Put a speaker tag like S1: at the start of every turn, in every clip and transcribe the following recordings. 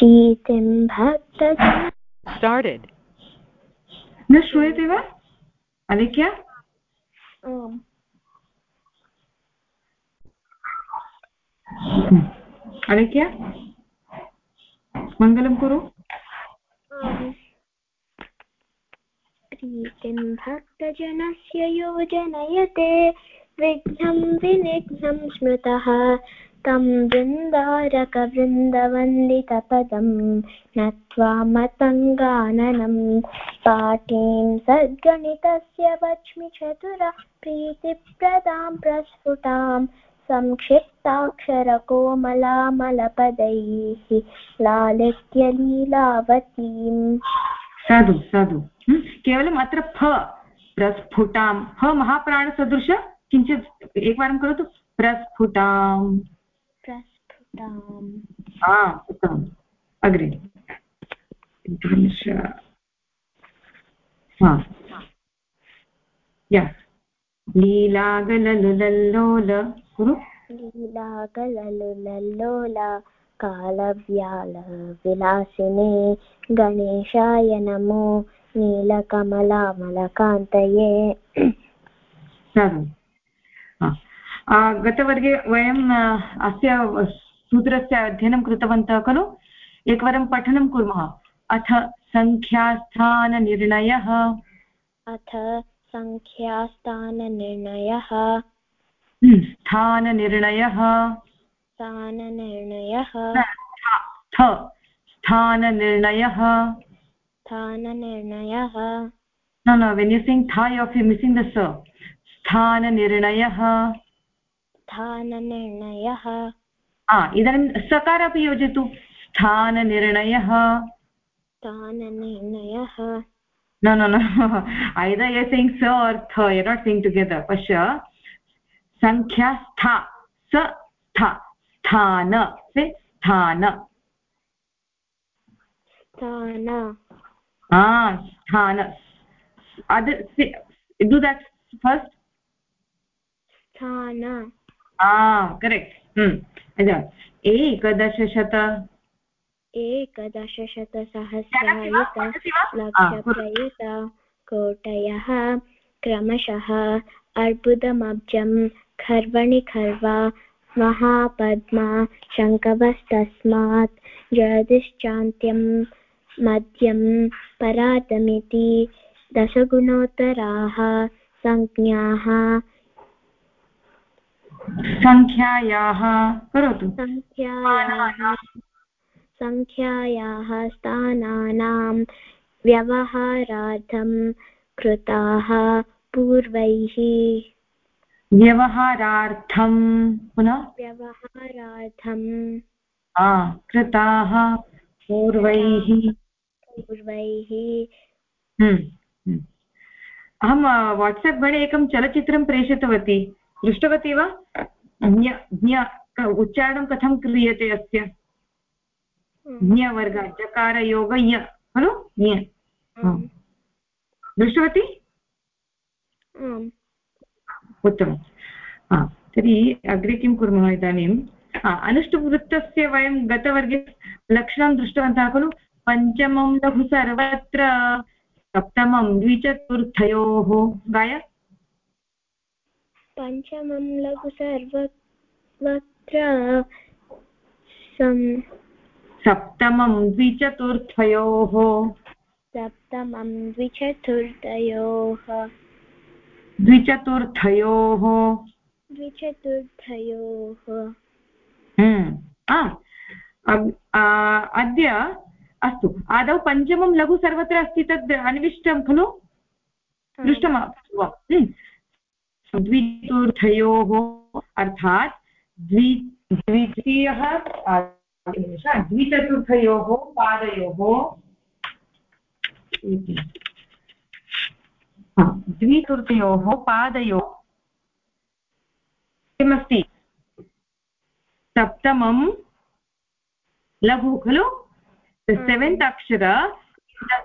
S1: प्रीतिं भक्त
S2: started.
S3: न श्रूयते वा? अलिख्य अलिख्य मङ्गलं कुरु।
S1: प्रीतिं भक्तजनस्य योजनयते विघ्नं विनिघ्नं स्मृतः। तं वृन्दारकवृन्दवन्दितपदं नत्वा मतङ्गाननं। पाठीं सद्गणितस्य वच्मि चतुरा प्रीतिप्रदां प्रस्फुटां संक्षिप्ताक्षरकोमलामलपदैः लालित्यलीलावतीम्
S3: साधु साधु केवलम् अत्र फ, प्रस्फुटां। ह, महाप्राणसदृश? किञ्चित् एकवारं करोतु। प्रस्फुटाम्
S1: प्रस्फुटाम्
S3: उत्तमम् अग्रे। लीलागललुलल्लोल कुरु?
S1: लीलागललुलल्लोल कालव्यालविलासिने। गणेशाय नमो। नीलकमलामलकान्तये।
S3: साधु गतवर्गे वयम् अस्य सूत्रस्य अध्ययनं कृतवन्तः खलु? एकवारं पठनं कुर्मः। अथ सङ्ख्यास्थाननिर्णयः।
S1: अथ सङ्ख्यास्थाननिर्णयः।
S3: हम्म, स्थाननिर्णयः।
S1: स्थाननिर्णयः।
S3: स्थाननिर्णयः।
S1: स्थाननिर्णयः।
S3: No no when you sing tha you are missing the sa स्थाननिर्णयः।
S1: स्थाननिर्णयः।
S3: इदानीं सकार अपि योजयतु। स्थाननिर्णयः।
S1: स्थाननिर्णयः।
S3: न न न ऐद ये सिङ्ग् स अर्थ ये नाट् सिङ्ग् टुगेदर् पश्य सङ्ख्या स्था स स्था
S1: स्थान
S3: से स्थान स्थान अद् डु दट् फस्ट्
S1: स्थान
S3: करेक्ट् एकदशशत
S1: एकदशशतसहस्रायुत कोटयः क्रमशः अर्बुदमब्जं खर्वणि खर्वा महापद्मा शङ्कवस्तस्मात् जगदिश्चान्त्यं मध्यं परातमिति दशगुणोत्तराः संज्ञाः
S3: सङ्ख्यायाः करोतु।
S1: सङ्ख्यायाः स्थानानां व्यवहारार्थं कृताः पूर्वैः।
S3: व्यवहारार्थं पुनः?
S1: व्यवहारार्थं
S3: कृताः पूर्वैः।
S1: पूर्वैः।
S3: हम्म, हम्म। अहं वाट्साप् मध्ये एकं चलच्चित्रं प्रेषितवती। दृष्टवती वा? ज्ञ ज्ञ उच्चारणं कथं क्रियते अस्य। ज्ञवर्ग चकारयोग य खलु? ज्ञ। दृष्टवती? उत्तमं तर्हि अग्रे किं कुर्मः इदानीम् अनुष्टुवृत्तस्य वयं गतवर्गे लक्षणं दृष्टवन्तः खलु? पञ्चमं लघु सर्वत्र सप्तमं द्विचतुर्थयोः गाय?
S1: पञ्चमं लघु सर्वत्र
S3: सप्तमं द्विचतुर्थयोः
S1: सप्तमं द्विचतुर्थयोः
S3: द्विचतुर्थयोः
S1: द्विचतुर्थयोः
S3: हम्म, अद्य अस्तु आदौ पञ्चमं लघु सर्वत्र अस्ति तद् अन्विष्टं खलु दृष्टम् हम्म। द्विचतुर्थयोः अर्थात् द्वि द्वितीयः द्विचतुर्थयोः पादयोः द्वितृतीयोः पादयोः किमस्ति? सप्तमं लघु खलु? सेवेन्त् अक्षर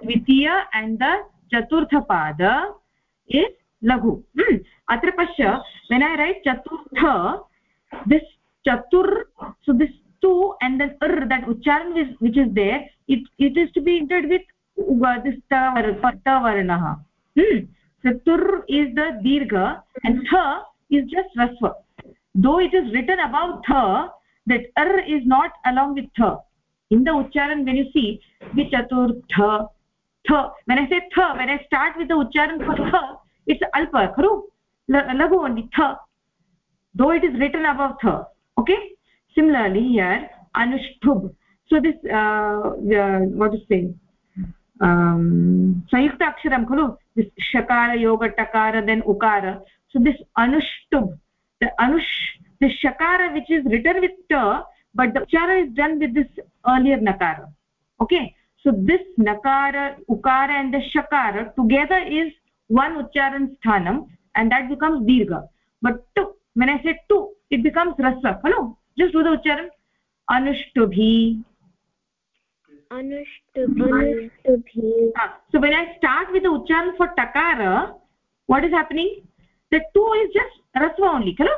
S3: द्वितीय एण्ड् द चतुर्थपाद इस् लघु। अत्र पश्य वेन् ऐ रैट् चतुर्थ दिस् चतुर् सु this to and then are that उच्चारण which is there it it is to be entered with वर्णः। चतुर् इस् द दीर्घ एण्ड् थ is just रस्व though it is written about थ that are is not along with थ। In the उच्चारण when you see we चतुर्थ, थ। When I say थ when I start with the उच्चारण for the it's alpa kharu lagu only tha though it is written above tha okay? Similarly here anushtub so this uh, uh, what to say um sayukta this shakara yoga takara then ukara. So this anushtub the anush the shakara which is written with ta but the uchara is done with this earlier nakara okay? So this nakara ukara and the shakara together is one ucharan sthanam and that becomes dirgha but tu when i say tu it becomes rasa hello just do the ucharan anushtubi
S1: anushtubi
S3: so when i start with the ucharan for takara what is happening the two is just rasva only hello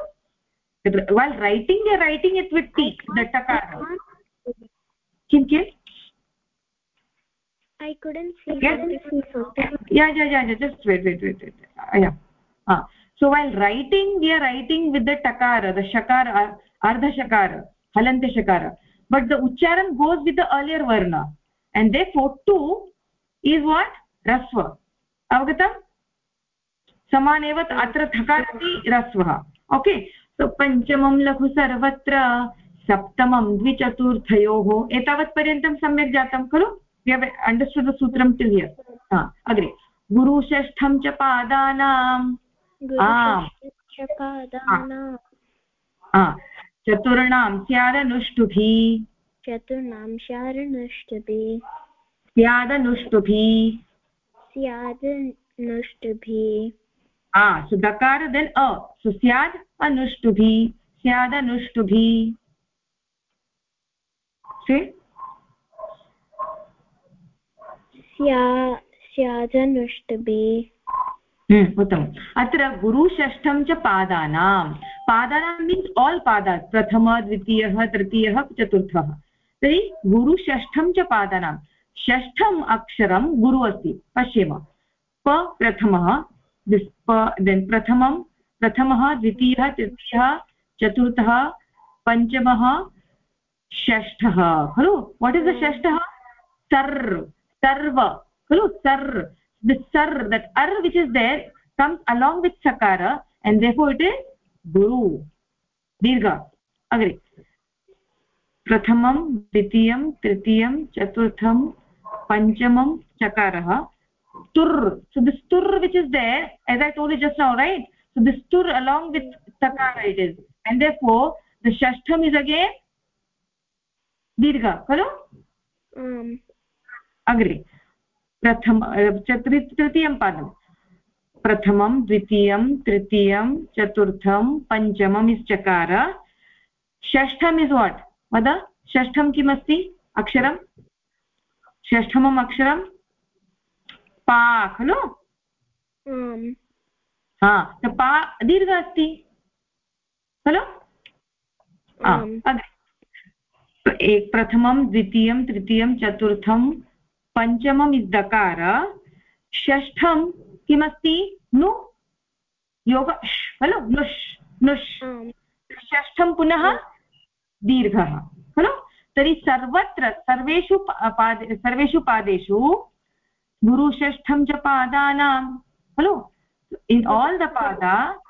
S3: while writing they are writing it with t the takara kim kim
S1: i couldn't see yes?
S3: yeah yeah yeah yeah just wait wait wait, wait. Uh, yeah ah so while writing we are writing with the takara the shakara ardha shakara halante shakara but the ucharan goes with the earlier varna and therefore tu is what rasva avagatam समानेव अत्र थकारति रस्वः okay so पञ्चमं लघु सर्वत्र सप्तमं द्विचतुर्थयोः एतावत्पर्यन्तं सम्यक् जातं खलु understood सूत्रं टिल् हियर् अग्रे गुरुषष्ठं च पादानाम् चतुर्णां स्यादनुष्टुभि
S1: चतुर्णां स्यादनुष्टुभि
S3: स्यादनुष्टुभि
S1: स्यादनुष्टुभि
S3: आ सो दकार देन् अ सो स्याद् अनुष्टुभि स्यादनुष्टुभि
S1: स्यादनुष्टुभि
S3: हम्म, उत्तमम्। अत्र गुरुषष्ठं च पादानां पादानां मीन्स् आल् पादात् प्रथम द्वितीयः तृतीयः चतुर्थः। तर्हि गुरुषष्ठं च पादानां षष्ठम् अक्षरं गुरु अस्ति पश्येम। प प्रथमः देन् प्रथमं प्रथमः द्वितीयः तृतीयः चतुर्थः पञ्चमः षष्ठः। खलु? वाट् इस् द षष्ठः? सर्। सर्व खलु sir the sar that ar which is there comes along with sakara and therefore it is guru dirgha agre प्रथमं द्वितीयं तृतीयं चतुर्थं पञ्चमं चकारः tur so this tur which is there as i told you just now right so this tur along with takara it is and therefore the shashtham is again dirgha kalo um agre प्रथम तृतीयं पादं। प्रथमं द्वितीयं तृतीयं चतुर्थं पञ्चमम् is चकार। षष्ठम् is what वद। षष्ठं किमस्ति? अक्षरं? षष्ठमम् अक्षरं? पा खलु? हा पा दीर्घ अस्ति। खलु? एक प्रथमं द्वितीयं तृतीयं चतुर्थं पञ्चमम् इस् दकार षष्ठं किमस्ति? नु। योग। खलु? नुष्। नुष्। षष्ठं पुनः दीर्घः। खलु? तर्हि सर्वत्र सर्वेषु पादे सर्वेषु पादेषु गुरुषष्ठं च पादानां खलु? इन् आल् द पादा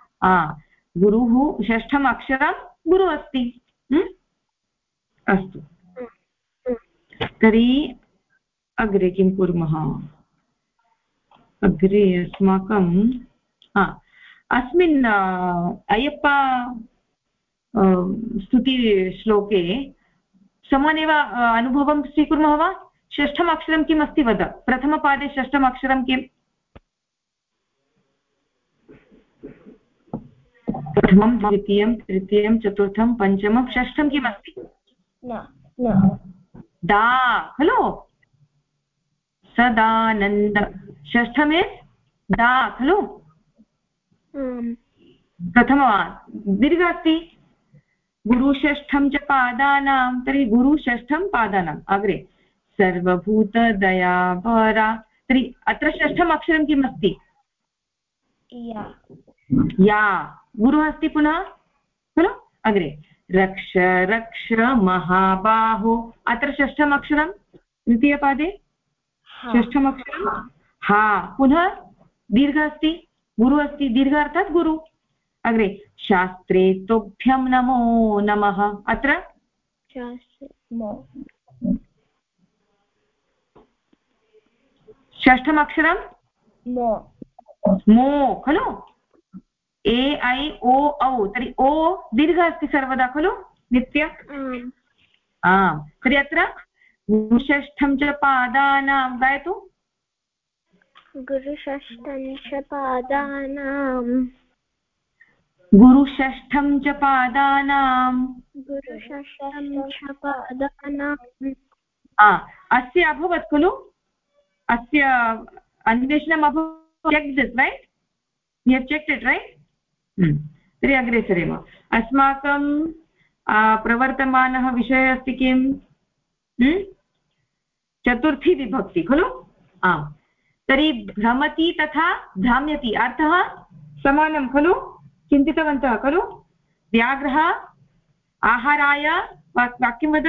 S3: गुरुः षष्ठम् अक्षरं गुरु अस्ति। अस्तु। तर्हि अग्रे किं कुर्मः? अग्रे अस्माकं अस्मिन् अयप्पा स्तुतिश्लोके समानेव अनुभवं स्वीकुर्मः वा? षष्ठम् अक्षरं किम् अस्ति वद? प्रथमपादे षष्ठम् अक्षरं किम्? प्रथमं द्वितीयं तृतीयं चतुर्थं पञ्चमं षष्ठं किम् अस्ति? दा खलु? सदानन्द षष्ठमे दा खलु? प्रथमवान्। दीर्घ अस्ति गुरुषष्ठं च पादानां तर्हि गुरुषष्ठं पादानाम्। अग्रे। सर्वभूतदयापरा तर्हि अत्र षष्ठम् अक्षरं किम् अस्ति या। गुरुः अस्ति पुनः? खलु? अग्रे। रक्ष रक्ष महाबाहो। अत्र षष्ठम् अक्षरं द्वितीयपादे। षष्ठम् अक्षरं हा. पुनः दीर्घ अस्ति? गुरु अस्ति? दीर्घ अर्थात् गुरु. अग्रे शास्त्रे तुभ्यं नमो नमः। अत्र? षष्ठमक्षरं
S1: मो.
S3: मो खलु? ए ऐ ओ औ. तर्हि ओ दीर्घ अस्ति सर्वदा खलु? नित्य? आम्. तर्हि अत्र? गुरुषष्ठं च पादानां गायतु।
S1: गुरुषष्ठं च पादानां।
S3: गुरुषष्ठं च पादानां।
S1: गुरुषष्ठं च पादानाम्
S3: अस्य अभवत् खलु? अस्य अन्वेषणम् अभवत्। Check this right you check it right तर्हि अग्रे सरेम। अस्माकं प्रवर्तमानः विषयः अस्ति किम्? हम्म? चतुर्थी विभक्ति खलु? आम्। तर्हि भ्रमति तथा भ्राम्यति अर्थः समानं खलु? चिन्तितवन्तः खलु? व्याघ्रः आहाराय वाक्यं वद।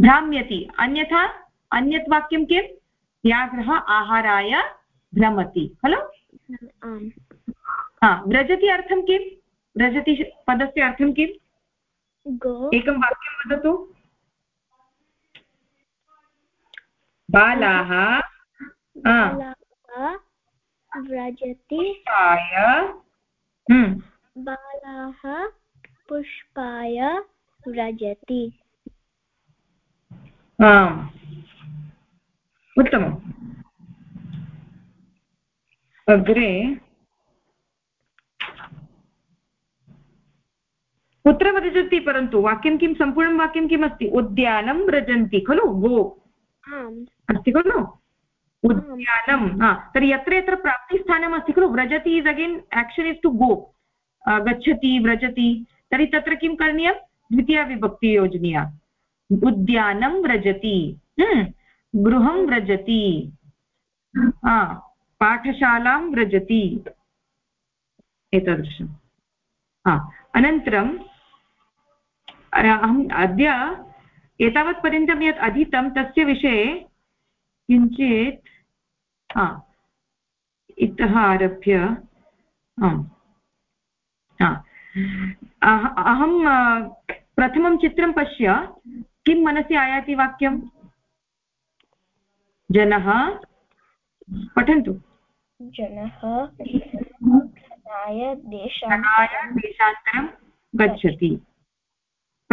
S1: भ्राम्यति।
S3: अन्यथा अन्यत् वाक्यं किं व्याघ्रः आहाराय भ्रमति खलु? हा व्रजति अर्थं किं व्रजति पदस्य अर्थं किम्? एकं वाक्यं वदतु। बालाः
S1: व्रजति।
S3: हम्म।
S1: बालाः पुष्पाय व्रजति।
S3: आम्। उत्तमम्। अग्रे कुत्र व्रजति परन्तु वाक्यं किं? सम्पूर्णं वाक्यं किम् अस्ति उद्यानं व्रजन्ति खलु? गो अस्ति खलु? उद्यानं हा। तर्हि यत्र यत्र प्राप्तिस्थानम् अस्ति खलु? व्रजति is again action is to go गच्छति व्रजति। तर्हि तत्र किं करणीयं? द्वितीयाविभक्तियोजनीया उद्यानं व्रजति। हम्म, गृहं व्रजति। पाठशालां व्रजति। एतादृशं। हा। अनन्तरम् अहम् अद्य एतावत्पर्यन्तं यत् अधीतं तस्य विषये किञ्चित् हा इतः आरभ्य अहं प्रथमं चित्रं पश्य किं मनसि आयाति वाक्यं? जनः पठन्तु।
S1: जनः
S3: देशान्तरं गच्छति।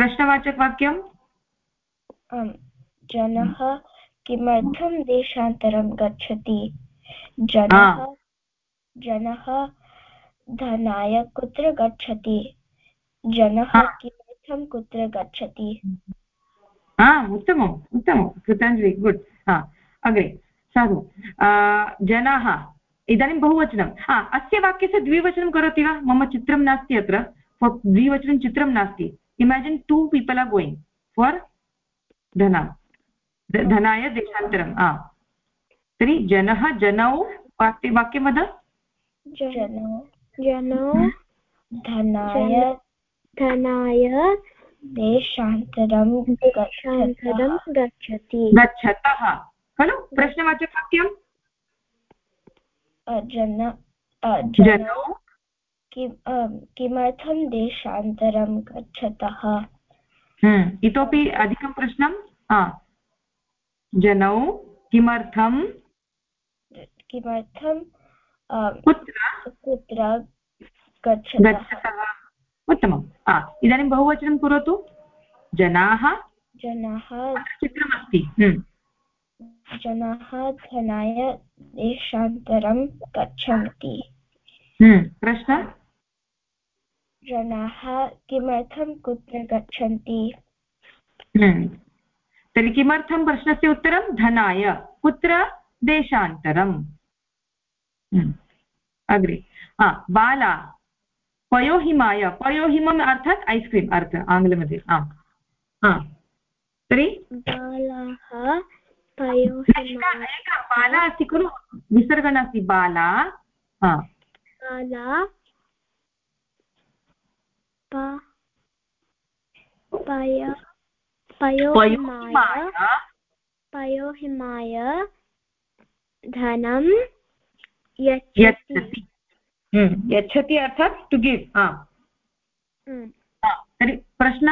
S3: प्रश्नवाचकवाक्यं
S1: जनः किमर्थं देशान्तरं गच्छति? जनः जनः धनाय कुत्र गच्छति? जनः किमर्थं कुत्र गच्छति?
S3: उत्तमम् उत्तमं कृताञ्जलि गुड्। हा अग्रे साधु। जनाः इदानीं बहुवचनं। हा अस्य वाक्यस्य द्विवचनं करोति वा? मम चित्रं नास्ति अत्र। द्विवचनं चित्रं नास्ति। Imagine two people are going for धना धनाय देशान्तरं हा तर्हि जनः जनौ वाक्य वाक्यं वद
S1: जनौ धनाय धनाय देशान्तरं देशान्तरं गच्छति
S3: गच्छतः खलु प्रश्नवाचकवाक्यं
S1: जन
S3: जनौ
S1: किमर्थं देशान्तरं गच्छतः?
S3: हम्म, इतोपि अधिकं प्रश्नं? जनौ किमर्थं?
S1: किमर्थं
S3: कुत्र?
S1: कुत्र गच्छतः?
S3: उत्तमम्। इदानीं बहुवचनं करोतु। जनाः?
S1: जनाः
S3: चित्रमस्ति। हम्म।
S1: जनाः धनाय देशान्तरं गच्छन्ति।
S3: हम्म, प्रश्न?
S1: जनाः किमर्थं कुत्र गच्छन्ति?
S3: हम्म, तर्हि किमर्थं प्रश्नस्य उत्तरं? धनाय। कुत्र? देशान्तरम्। हम्म, अग्रे। हा बाला। पयोहिमाय। पयोहिमम् अर्थात् ऐस् क्रीम् अर्थ आङ्ग्लमध्ये। आम् तर्हि?
S1: बालाः
S3: बाला अस्ति खलु? विसर्ग नास्ति बाला।
S1: बाला पय पयोहिमाय धनं यच्छति
S3: यच्छति अर्थात् टु गिव्। तर्हि प्रश्न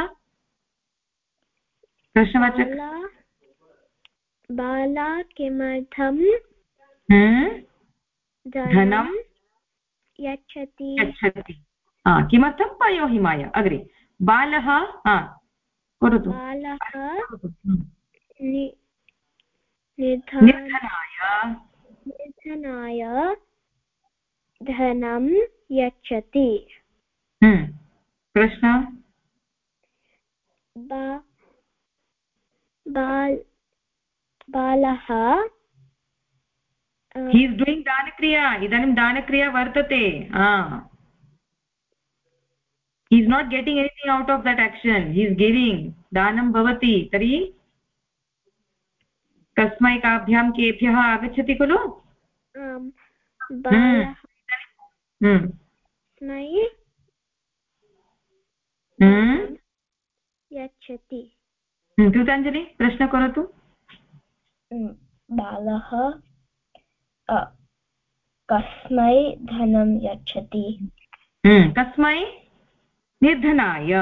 S3: प्रश्नवाचक
S1: बाला किमर्थं? धनं यच्छति
S3: यच्छति किमर्थं पयोहिमाय अग्रे बालः
S1: करोतु।
S3: निर्धनाय।
S1: धनं यच्छति।
S3: हम्म। प्रश्न?
S1: बालः
S3: हि इस् डूयिङ्ग् दानक्रिया इदानीं दानक्रिया वर्तते। He is not getting anything out of that action he is giving दानं भवति तर्हि कस्मै काभ्यां केभ्यः आगच्छति खलु।
S1: यच्छति
S3: कृताञ्जलि प्रश्न करोतु
S1: बालः कस्मै धनं यच्छति
S3: कस्मै निर्धनाय।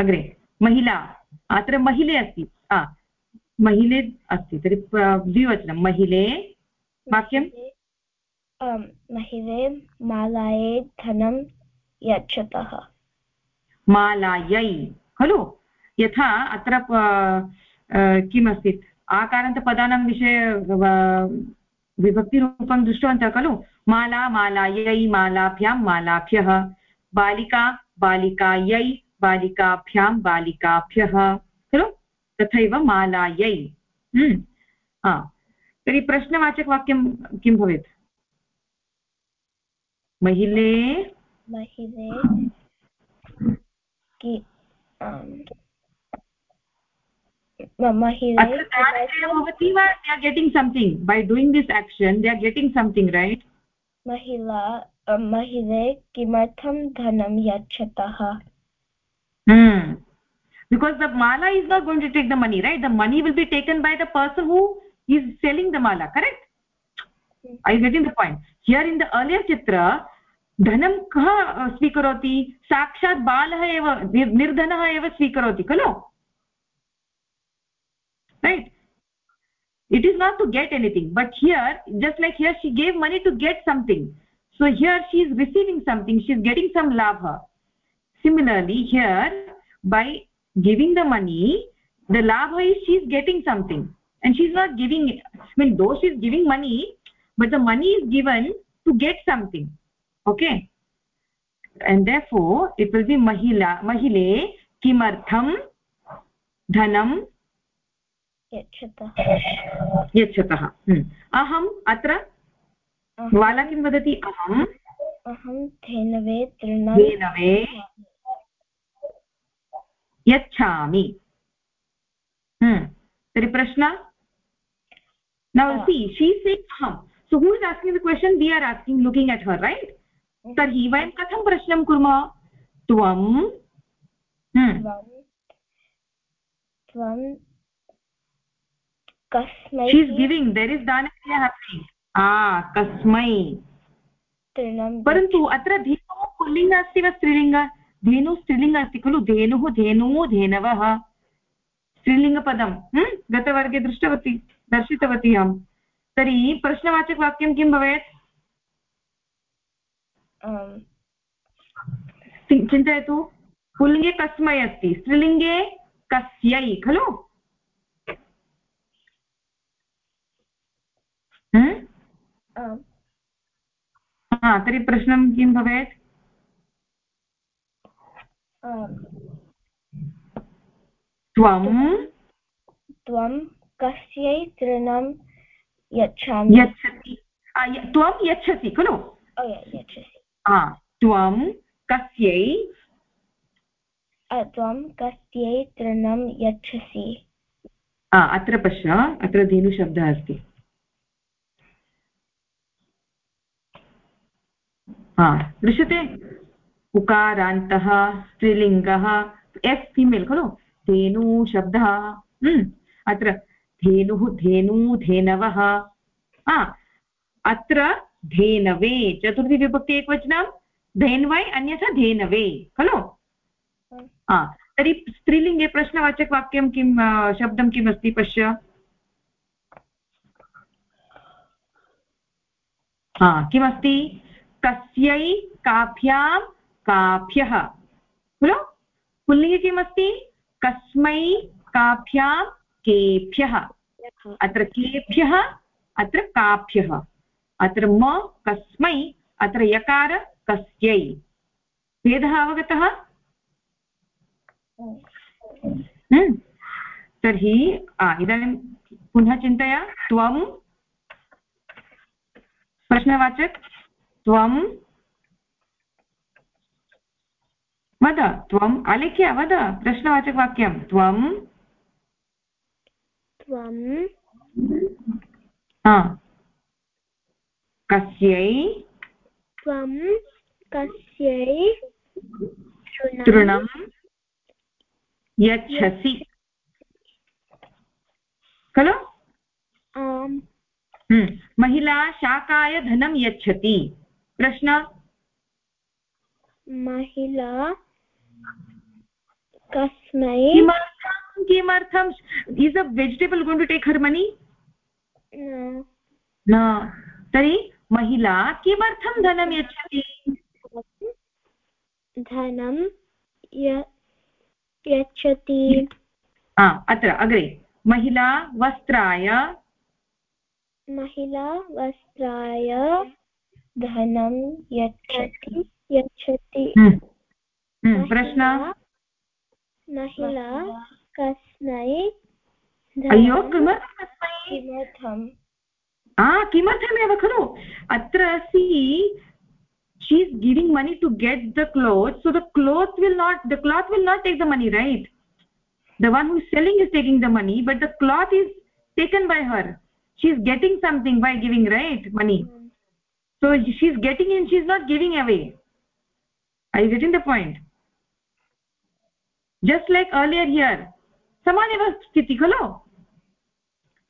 S3: अग्रे महिला अत्र महिले अस्ति। महिले अस्ति तर्हि द्विवचनं महिले वाक्यं
S1: महिले मालायै धनं यच्छतः।
S3: मालायै खलु? यथा अत्र किमस्ति? आकारान्तपदानां विषये विभक्तिरूपं दृष्टवन्तः खलु? माला मालायै मालाभ्यां मालाभ्यः। बालिका बालिकायै बालिकाभ्यां बालिकाभ्यः खलु? तथैव मालायै। हम्म। तर्हि प्रश्नवाचकवाक्यं किं भवेत्? महिले?
S1: महिले?
S3: भवति वा? They are getting something by doing this action they are getting something right
S1: महिला महिले किमर्थं धनं यच्छतः?
S3: Because the Mala is not going to take the money right the money will be taken by the person who is selling the Mala correct I getting the point here in the earlier चित्र धनं कः स्वीकरोति साक्षात् बालः एव निर्धनः एव स्वीकरोति खलु right it is not to get anything but here just like here she gave money to get something so here she is receiving something she is getting some labha similarly here by giving the money the labha is she is getting something and she is not giving i mean though she is giving money but the money is given to get something okay and therefore it will be mahila mahile kimartham dhanam
S1: यच्छतः
S3: यच्छतः अहम् अत्र बाला किं वदति अहम्
S1: अहं धेनवे
S3: धेनवे। यच्छामि। तर्हि प्रश्न? नी she say अहं। So who is asking the question we are asking looking at her right तर्हि वयं कथं प्रश्नं कुर्मः?
S1: त्वं। कस्मै
S3: she is giving there is दानक्रिया asking ah kasmai परन्तु अत्र धेनुः पुल्लिङ्ग अस्ति वा स्त्रीलिङ्ग? धेनुः स्त्रीलिङ्ग अस्ति खलु? धेनुः धेनुः धेनवः। स्त्रीलिङ्गपदं गतवर्गे दृष्टवती दर्शितवती अहं। तर्हि प्रश्नवाचकवाक्यं किं भवेत्? चिन्तयतु। पुल्लिङ्गे कस्मै अस्ति स्त्रीलिङ्गे कस्यै खलु? हा तर्हि प्रश्नं किं भवेत्? त्वं?
S1: त्वं कस्यै तृणं यच्छामि।
S3: यच्छति। त्वं यच्छति खलु? त्वं कस्यै?
S1: त्वं कस्यै तृणं यच्छसि।
S3: अत्र पश्य अत्र धेनुशब्दः अस्ति। हा दृश्यते? उकारान्तः स्त्रीलिङ्गः एफ् फीमेल् खलु? धेनुशब्दः हम्म, अत्र धेनुः धेनु धेनवः अत्र धेनवे चतुर्थीविभक्ति एकवचनं धेन्वै अन्यथा धेनवे खलु? तर्हि स्त्रीलिङ्गे प्रश्नवाचकवाक्यं किं शब्दं किम् अस्ति पश्य? हा किमस्ति? कस्यै काभ्यां काभ्यः। खलु पुल्लिङ्गे किमस्ति? कस्मै काभ्यां केभ्यः। अत्र केभ्यः, अत्र काभ्यः। अत्र म, कस्मै, अत्र यकार, कस्यै। भेदः अवगतः। तर्हि इदानीं पुनः चिन्तय। त्वं। प्रश्नवाचक। त्वं वद त्वम् अलिख्य वद प्रश्नवाचकवाक्यं त्वं
S1: त्वं
S3: कस्यै
S1: त्वं कस्यै
S3: तृणं यच्छसि। खलु? हम्म। महिला शाकाय धनं यच्छति। प्रश्न?
S1: महिला कस्मै
S3: किमर्थं किमर्थं? Is a vegetable gone to take her money न। तर्हि महिला किमर्थं धनं यच्छति?
S1: धनं यच्छति।
S3: अत्र अग्रे। महिला वस्त्राय।
S1: महिला वस्त्राय। धनं यच्छति यच्छति
S3: हम्म। हम्म, प्रश्न
S1: महिला कस्मै
S3: अय्यो किमर्थं किमर्थमेव खलु अत्र सि she is giving money to get the clothes so the cloth will not the cloth will not take the money right the one who is selling is taking the money but the cloth is taken by her she is getting something by giving right money so she is getting and she is not giving away are you getting the point just like earlier here samaneva sthiti khalo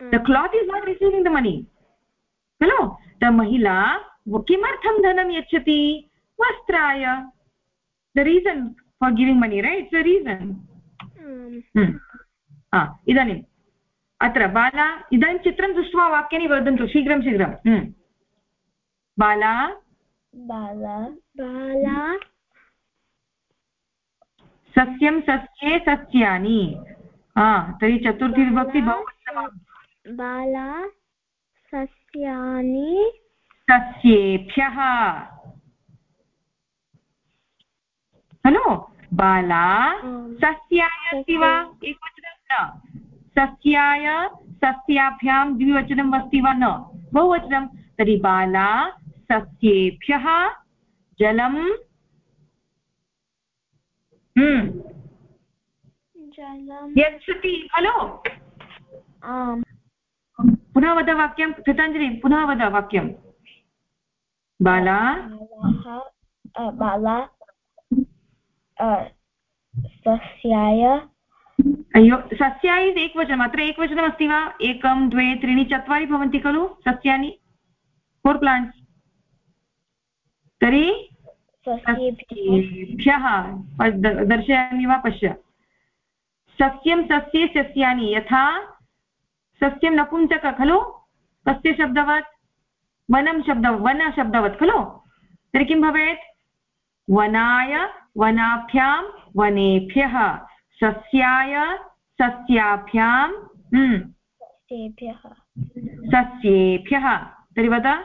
S3: the cloth is not receiving the money खलु the mahila किमर्थं धनं यच्छति वस्त्राय the reason for giving money right the reason इदानीम् अत्र बाला इदानीं चित्रं दृष्ट्वा वाक्यानि वदन्तु शीघ्रं शीघ्रं बाला?
S1: बाला बाला।
S3: सस्यं सस्ये सस्यानि। तर्हि चतुर्थी विभक्ति बहु
S1: बाला सस्यानि।
S3: सस्येभ्यः। खलु? बाला सस्याय अस्ति वा? एकवचनं न। सस्याय सस्याभ्यां द्विवचनम् अस्ति वा न? बहुवचनं। तर्हि बाला सस्येभ्यः जलं हम्म। यच्छति खलु? पुनः वद वाक्यं कृताञ्जलि पुनः वद वाक्यं बाला
S1: बाला सस्याय।
S3: अय्यो सस्याय इति एकवचनम् अत्र एकवचनमस्ति वा? एकं द्वे त्रीणि चत्वारि भवन्ति खलु सस्यानि? फोर् प्लाण्ट्स् तर्हि सस्येभ्यः। दर्शयामि वा पश्य। सस्यं सस्ये सस्यानि यथा सस्यं नपुंसक खलु? कस्य शब्दवत्? वनं शब्द वनशब्दवत् खलु? तर्हि किं भवेत्? वनाय वनाभ्यां वनेभ्यः सस्याय सस्याभ्यां हम्म।
S1: सस्येभ्यः।
S3: तर्हि वद।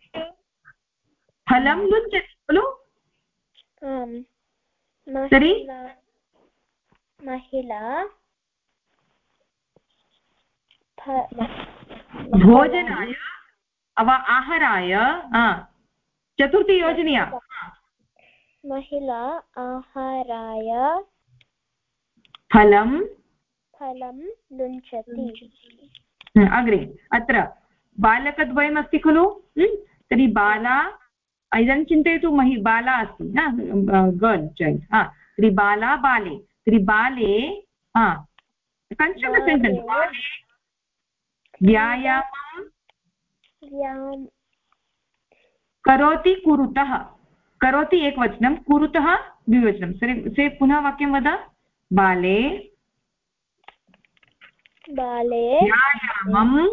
S3: फलं लुञ्चति खलु तर्हि
S1: महिला
S3: भोजनाय वा आहाराय चतुर्थी योजनीया।
S1: महिला आहाराय
S3: फलं
S1: फलं लुञ्चति
S3: अग्रे अत्र बालकद्वयमस्ति खलु तर्हि बाला इदानीं चिन्तयतु महि बाला अस्ति न? गर्ल् चैल्ड् तर्हि बाला बाले। तर्हि बाले कञ्चन सेण्टेन्स् बाले व्यायामं करोति कुरुतः। करोति एकवचनं कुरुतः द्विवचनं। से पुनः वाक्यं वद। बाले।
S1: बाले।
S3: व्यायामं।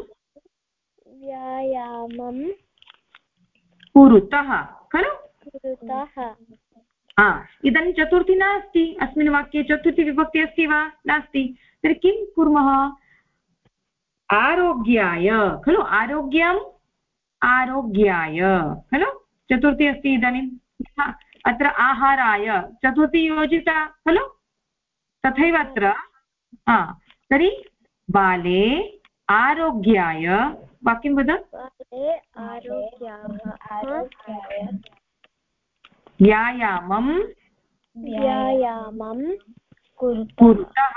S1: व्यायामं।
S3: कुरुतः खलु? हा इदानीं चतुर्थी नास्ति अस्मिन् वाक्ये चतुर्थी विभक्ति अस्ति वा? नास्ति। तर्हि किं कुर्मः? आरोग्याय खलु? आरोग्यम् आरोग्याय खलु? चतुर्थी अस्ति इदानीं। अत्र आहाराय चतुर्थी योजिता खलु? तथैव अत्र तर्हि बाले आरोग्याय वाक्यं वद। व्यायामं
S1: व्यायामं
S3: कुरुतः।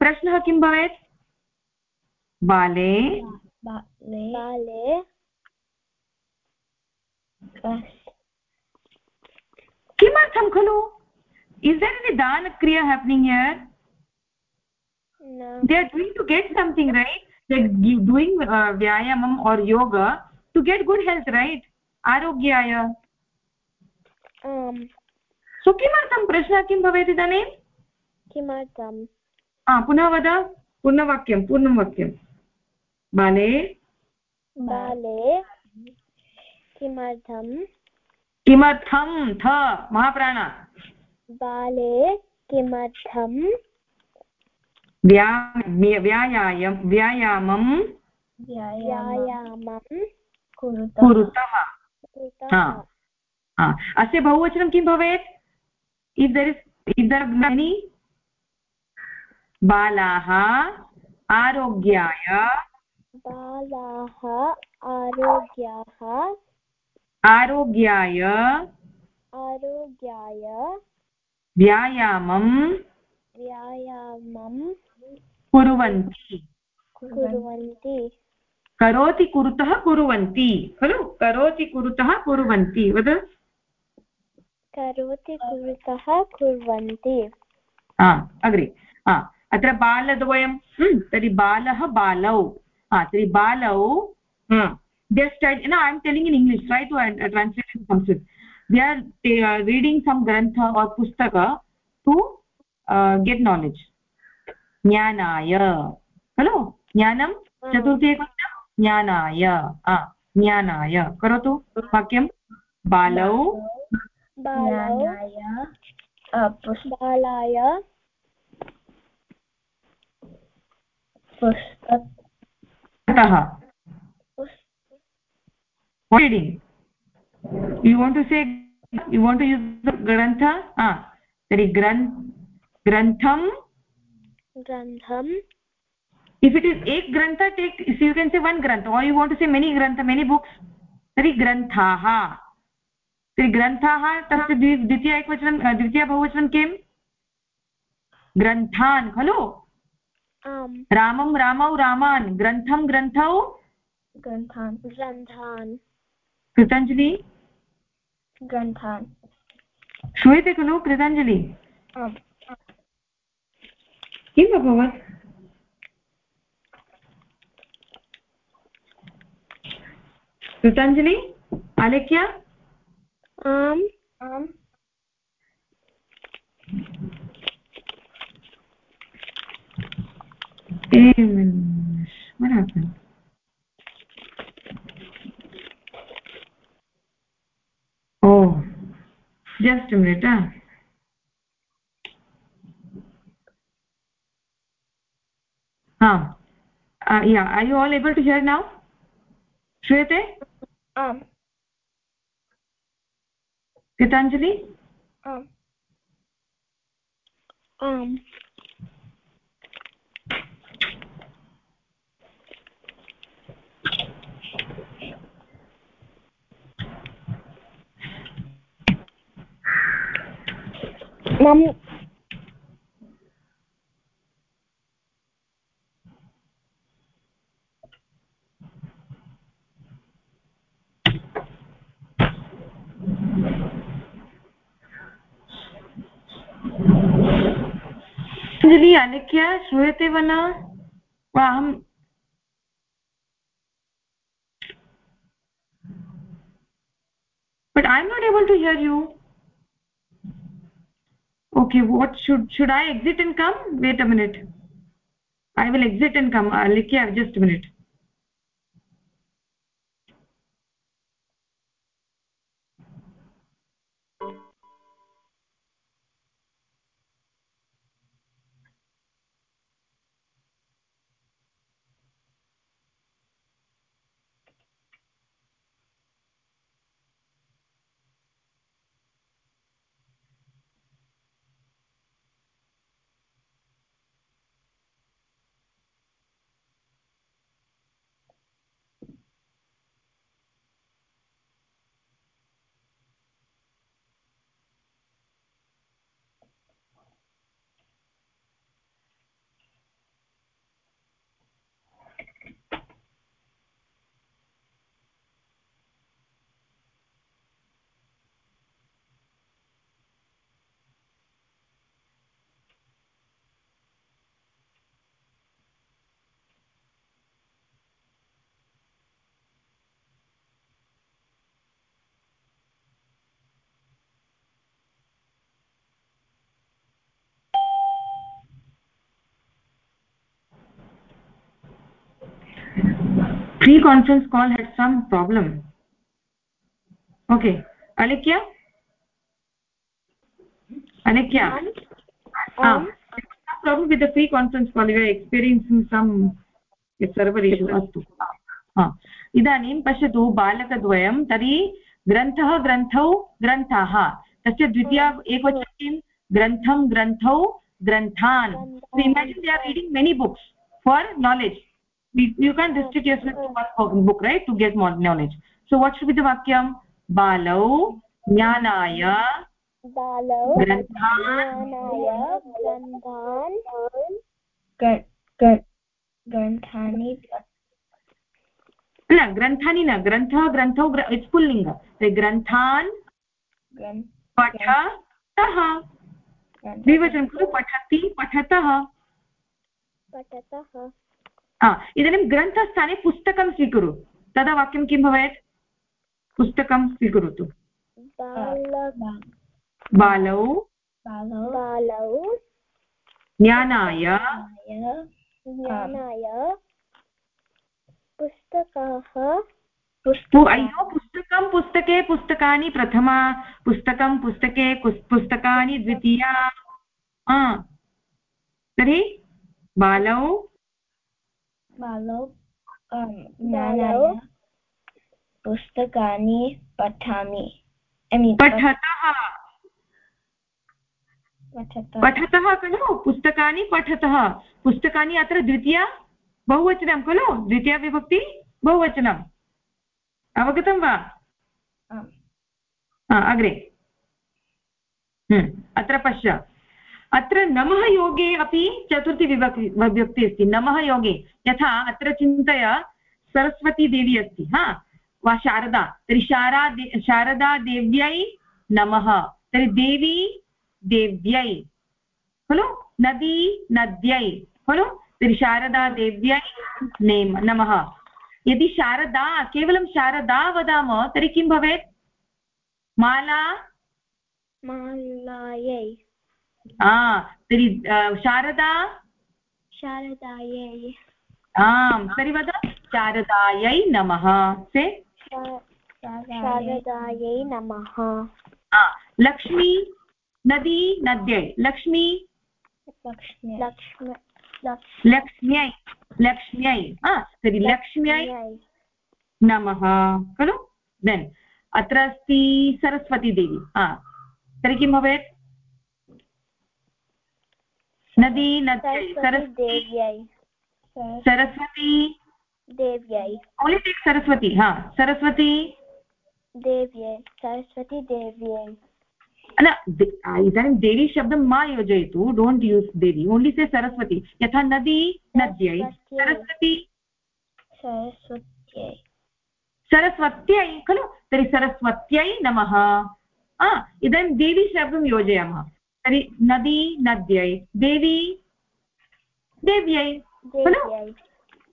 S3: प्रश्नः किं भवेत्? बाले।
S1: बाले।
S3: किमर्थं खलु? Is there any दानक्रिया happening here
S1: no.
S3: They are doing to get something right like doing uh, vyayamam or yoga to get good health right arogyaya आरोग्याय सो किमर्थं प्रश्नः किं भवेत् इदानीं
S1: किमर्थं
S3: पुनः वद पूर्णवाक्यं पूर्णं वाक्यं बाले
S1: बाले किमर्थं
S3: किमर्थं थ महाप्राण
S1: बाले किमर्थं
S3: व्या व्यायामं व्यायामं
S1: व्यायामं
S3: कुरुतः। अस्य बहुवचनं किं भवेत्? If there is if there many बालाः आरोग्याय।
S1: बालाः आरोग्याः।
S3: आरोग्याय।
S1: आरोग्याय।
S3: व्यायामं
S1: व्यायामं
S3: करोति कुरुतः कुर्वन्ति। खलु? करोति कुरुतः कुर्वन्ति। वद।
S1: करोति कुरुतः कुर्वन्ति।
S3: अग्रे। अत्र बालद्वयं तर्हि बालः बालौ। तर्हि बालौ just I am telling in English try to translation Sanskrit they are reading some ग्रन्थ आर् पुस्तक टु गेट् नालेज् ज्ञानाय। खलु? ज्ञानं? हाँ। चतुर्थी ज्ञानाय। ज्ञानाय। करोतु? वाक्यं? बालौ। ज्ञानाय पुष्पालाय पुष्पतः से यु वाण्ट् टु यूस् ग्रन्थ तर्हि ग्रन् ग्रन्थं grantham if it is ek grantha take so you can say one grantha or you want to say many grantha many books tari granthaah तर्हि ग्रन्थाः तस्य द्वितीय एकवचनं द्वितीय बहुवचनं किं ग्रन्थान् खलु रामं रामौ रामान् ग्रन्थं ग्रन्थौ
S1: ग्रन्थान् ग्रन्थान्
S3: कृताञ्जलि
S1: ग्रन्थान्
S3: श्रूयते खलु कृताञ्जलि किम् अभवत् कृतञ्जलि अलिख्य
S1: आम् आम्
S3: ओ just minute uh, yeah are you all able to hear now श्रूयते
S1: आम्
S3: गीताञ्जलि
S1: आम् आम् मम
S3: अञ्जलि अलिख्य श्रूयते वा न अहं but i am not able to hear you okay what should should i exit and come wait a minute i will exit and come alikya just a minute pre-conference call had some problem okay alikya alikya
S1: आम्
S3: problem with the pre-conference call you are experiencing some server issue अस्तु इदानीं पश्यतु बालकद्वयं तर्हि ग्रन्थः ग्रन्थौ ग्रन्थाः तस्य द्वितीया एकवचनं किं ग्रन्थं ग्रन्थौ ग्रन्थान् imagine they are reading many books for knowledge you can't restrict yourself to one book right to get more knowledge so what should be the vakyam balau jnanaya
S1: बालौ ज्ञानाय ग्रन्थान् ग्रन्थानि
S3: न ग्रन्थानि न ग्रन्थः ग्रन्थौ इट्स् पुल्लिङ्ग ग्रन्थान् पठतः द्विवचनं खलु पठति पठतः
S1: पठतः
S3: इदानीं ग्रन्थस्थाने पुस्तकं स्वीकुरु तदा वाक्यं किं भवेत् पुस्तकं स्वीकरोतु बालौ
S1: बालौ
S3: ज्ञानाय
S1: ज्ञानाय पुस्तकाः
S3: अय्यो पुस्तकं पुस्तके पुस्तकानि प्रथमा पुस्तकं पुस्तके पुस्तकानि द्वितीया तर्हि बालौ
S1: बालौ ज्ञानाय पुस्तकानि पठामि
S3: पठतः पठतः खलु पुस्तकानि पठतः पुस्तकानि अत्र द्वितीया? बहुवचनं खलु द्वितीया विभक्ति? बहुवचनम् अवगतं वा? अग्रे. अत्र पश्य. अत्र नमः योगे अपि चतुर्थी विभक्ति विभक्ति अस्ति। नमः योगे। यथा अत्र चिन्तय सरस्वतीदेवी अस्ति, हा? वा शारदा। तर्हि शारा शारदा देव्यै नमः। तर्हि देवी देव्यै। खलु? नदी नद्यै। खलु? तर्हि शारदा देव्यै नेम, नमः। यदि शारदा, केवलं शारदा वदामः, तर्हि किं भवेत्? माला?
S1: मालायै।
S3: तर्हि शारदा?
S1: शारदायै
S3: आम् तर्हि वद। शारदायै नमः। से?
S1: शारदायै। नमः।
S3: लक्ष्मी नदी नद्यै। लक्ष्मी? लक्ष्म्यै। लक्ष्म्यै तर्हि लक्ष्म्यै नमः। खलु? देन् अत्र अस्ति सरस्वती देवी हा तर्हि किं भवेत्? नदी नद्यै सरस्वती
S1: देव्यै
S3: ओन्लि टेक् सरस्वती हा सरस्वती।
S1: देव्यै सरस्वती देव्यै
S3: न इदानीं देवी शब्दं मा योजयतु don't use devi only say Saraswati. यथा नदी नद्यै सरस्वती।
S1: सरस्वत्यै।
S3: सरस्वत्यै खलु? तर्हि सरस्वत्यै नमः। इदानीं देवी शब्दं योजयामः। तर्हि नदी नद्यै देवी देव्यै खलु?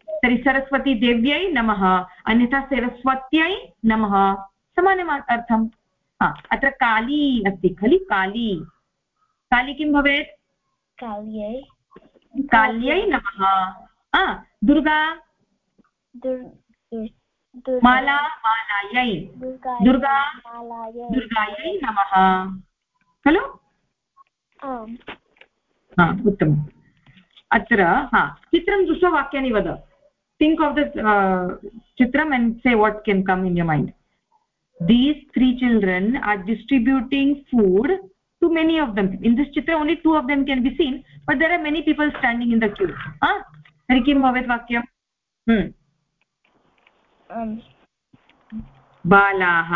S3: तर्हि सरस्वती देव्यै नमः अन्यथा सरस्वत्यै नमः। समानम् अर्थम् अत्र काली अस्ति खलु? काली। काली किं भवेत्?
S1: काल्यै।
S3: काल्यै नमः। दुर्गा। माला मालायै। दुर्गा। दुर्गायै नमः। खलु? उत्तमम्। अत्र हा चित्रं दृष्ट्वा वाक्यानि वद। थिङ्क् आफ् द चित्रम् and say what can come in your mind these three children are distributing food to many of them in this चित्र only two of them can be seen but there are many people standing in the queue हा तर्हि किं भवेत् वाक्यं
S1: बालाः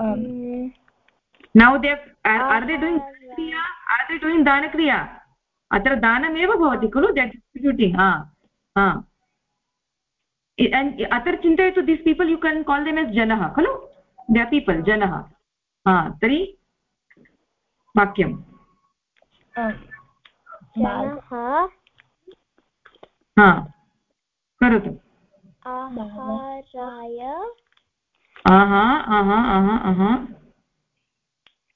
S3: बालाः
S1: बालाः
S3: नौ दे आर् दे doing क्रिया आर् दे डूयिङ्ग् दानक्रिया अत्र दानमेव भवति खलु? देट् डिस्ट्रिब्यूटिङ्ग् हा हा. अत्र चिन्तयतु this people you can call them as जनः खलु? द पीपल् जनः हा तर्हि वाक्यं हा करोतु।
S1: आहाराय
S3: आहा आहा आहा आहा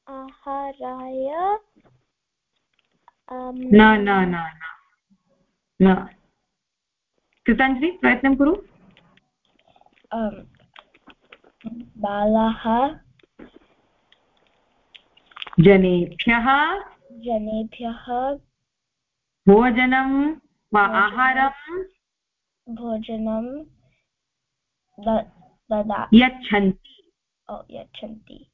S1: आहाराय
S3: न न न न कृताञ्जलि प्रयत्नं कुरु
S1: बालाः
S3: जनेभ्यः
S1: जनेभ्यः
S3: भोजनं वा आहारं
S1: भोजनं
S3: यच्छन्ति
S1: यच्छन्ति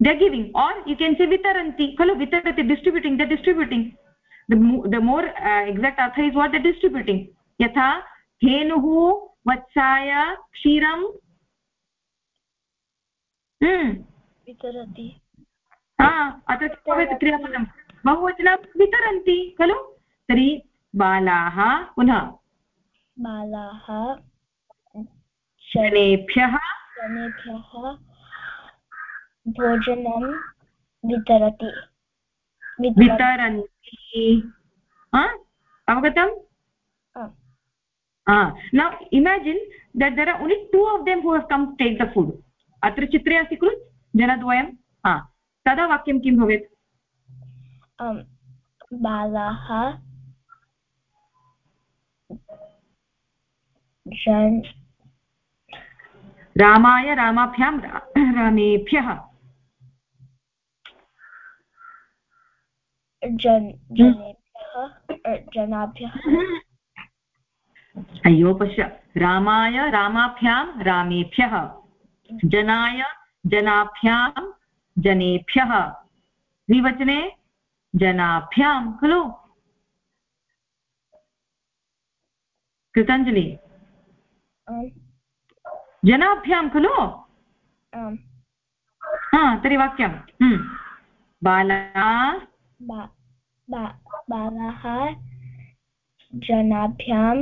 S3: द आर् यु केन् से वितरन्ति खलु वितरति distributing the distributing the more exact earth is what the distributing यथा धेनुः वत्साय क्षीरं
S1: वितरति
S3: अत्र क्रियापदं बहुवचनं वितरन्ति खलु तर्हि बालाः पुनः
S1: बालाः
S3: जनेभ्यः
S1: जनेभ्यः भोजनं वितरति।
S3: वितरन्ति। अवगतम् now imagine that there are only two of them who have come take the food अत्र चित्रे अस्ति खलु? जनद्वयं? हा। तदा वाक्यं किं भवेत्?
S1: बालाः जन्
S3: रामाय रामाभ्यां रामेभ्यः।
S1: जनाभ्यः
S3: अय्यो पश्य। रामाय रामाभ्यां रामेभ्यः। जनाय जनाभ्यां जनेभ्यः। द्विवचने जनाभ्यां खलु। कृताञ्जलि। जनाभ्यां खलु? हा तर्हि वाक्यं बाला?
S1: बालाः जनाभ्यां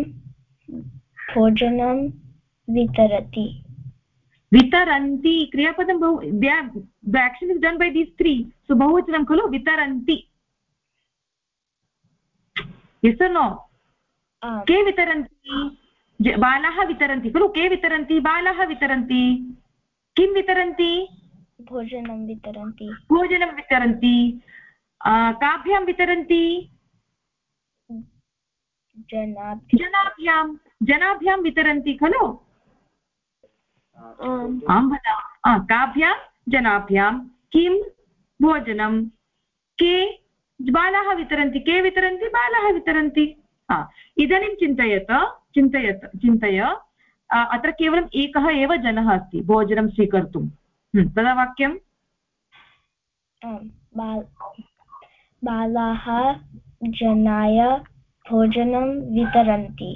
S1: भोजनं वितरति।
S3: वितरन्ति। क्रियापदं बहु the action is done by these three so बहुवचनं खलु? वितरन्ति। यस् नो के वितरन्ति? बालाः वितरन्ति खलु? के वितरन्ति? बालाः वितरन्ति। किं वितरन्ति?
S1: भोजनं वितरन्ति।
S3: भोजनं वितरन्ति। काभ्यां वितरन्ति? जनाभ्यां जनाभ्यां वितरन्ति खलु? आं वदामः काभ्यां जनाभ्यां। किं? भोजनं। के? बालाः वितरन्ति। के वितरन्ति? बालाः वितरन्ति। हा इदानीं चिन्तयत। चिन्तयत चिन्तय। अत्र केवलम् एकः एव जनः अस्ति भोजनं स्वीकर्तुं। तदा वाक्यं
S1: बालाः जनाय भोजनं वितरन्ति।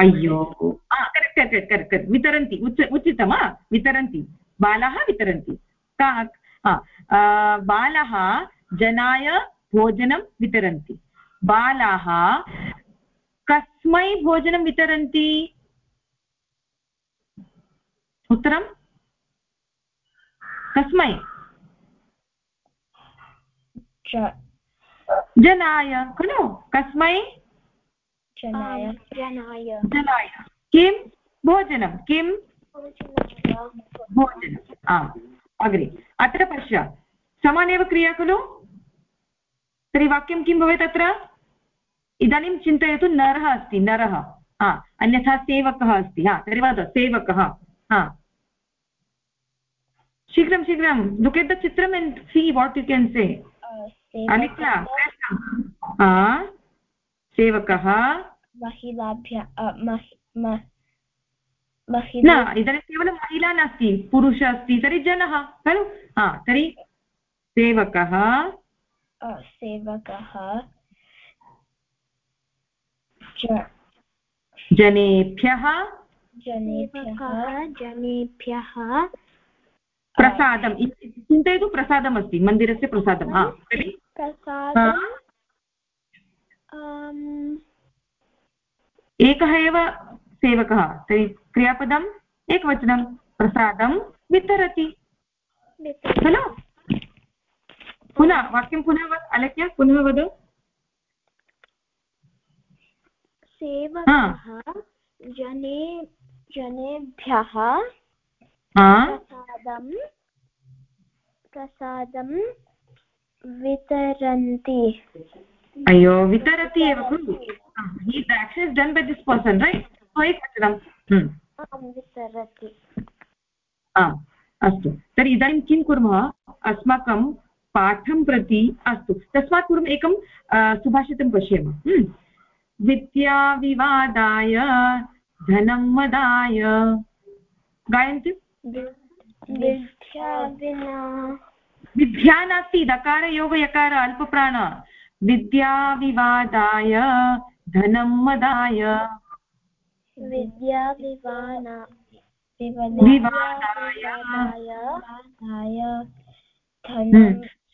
S3: अय्यो। करेक्ट् करेक्ट् करेक्ट् करेक्ट् वितरन्ति उच्च उचितं वितरन्ति। बालाः वितरन्ति। का बालाः जनाय भोजनं वितरन्ति। बालाः कस्मै भोजनं वितरन्ति? उत्तरं? कस्मै। जनाय खलु? कस्मै?
S1: जनाय।
S3: किं? भोजनं। किं? भोजनम् आम्। अग्रे। अत्र पश्य। समानेव क्रिया खलु? तर्हि वाक्यं किं भवेत् अत्र? इदानीं चिन्तयतु नरः अस्ति नरः। हा अन्यथा सेवकः अस्ति। हा तर्हि वद सेवकः। हा। शीघ्रं शीघ्रं लुक् एट् द चित्रम् and see what you can say अलिख्या सेवकः। न इदानीं केवलं महिला नास्ति पुरुष अस्ति तर्हि जनः खलु? हा तर्हि सेवकः।
S1: सेवकः।
S3: जनेभ्यः?
S1: जनेभ्यः
S3: प्रसादं चिन्तयतु प्रसादमस्ति। मन्दिरस्य प्रसादं हा तर्हि एकः एव सेवकः। तर्हि क्रियापदम् एकवचनं। प्रसादं वितरति। खलु? पुनः वाक्यं पुनः अलेख्य पुनः वद।
S1: सेवकः जने जनेभ्यः प्रसादं प्रसादं वितरन्ति।
S3: अयो वितरति एव खलु। He action done by this person right so एकवचनं
S1: वितरति।
S3: अस्तु। तर्हि इदानीं किं कुर्मः? अस्माकं पाठं प्रति अस्तु। तस्मात् पूर्वम् एकं सुभाषितं पश्येम। विद्याविवादाय धनं मदाय गायन्ति? विद्या नास्ति दकारयोगयकार अल्पप्राण। विद्याविवादाय धनं मदाय
S1: विवादाय।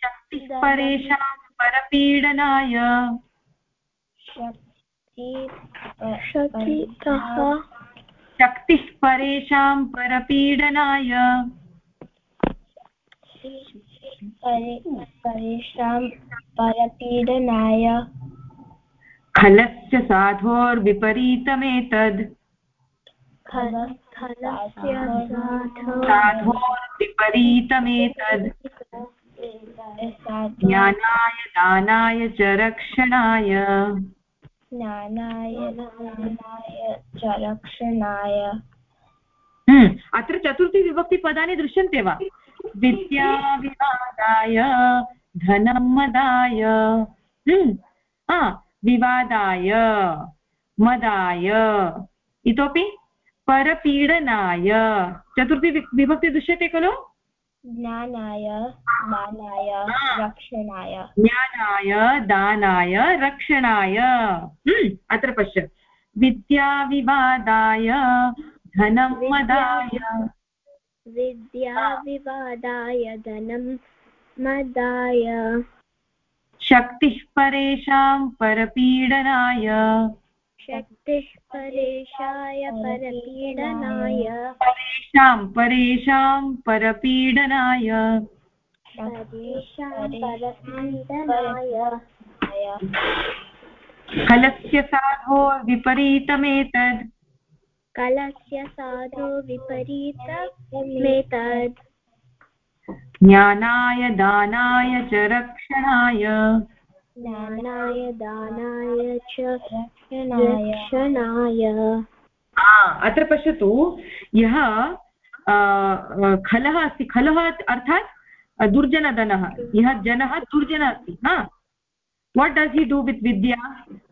S3: शक्तिः परेषां परपीडनाय। शक्तिः। परेषां परपीडनाय।
S1: परेषां परपीडनाय।
S3: खलस्य साधोर्विपरीतमेतद्। साधोर्विपरीतमेतद्। ज्ञानाय दानाय च रक्षणाय।
S1: ज्ञानाय दानाय च रक्षणाय
S3: हम्म, अत्र चतुर्थीविभक्तिपदानि दृश्यन्ते वा? विद्याविवादाय धनं मदाय। हम्म, विवादाय मदाय। इतोपि परपीडनाय। चतुर्थी विभक्ति दृश्यते खलु?
S1: ज्ञानाय दानाय रक्षणाय।
S3: ज्ञानाय दानाय रक्षणाय। हम्म, अत्र पश्य। विद्याविवादाय धनं मदाय।
S1: विद्याविवादाय धनं मदाय।
S3: शक्तिः परेषां परपीडनाय।
S1: शक्तिः परेशाय परपीडनाय।
S3: परेषां परेषां परपीडनाय। कलस्य साधो विपरीतमेतद्।
S1: कलस्य साधो विपरीतमेतद्।
S3: ज्ञानाय दानाय च रक्षणाय।
S1: ज्ञानाय दानाय च रक्षणाय
S3: अत्र पश्यतु, यः खलः अस्ति। खलः अर्थात् दुर्जनधनः। यः जनः दुर्जन अस्ति what does he do with Vidya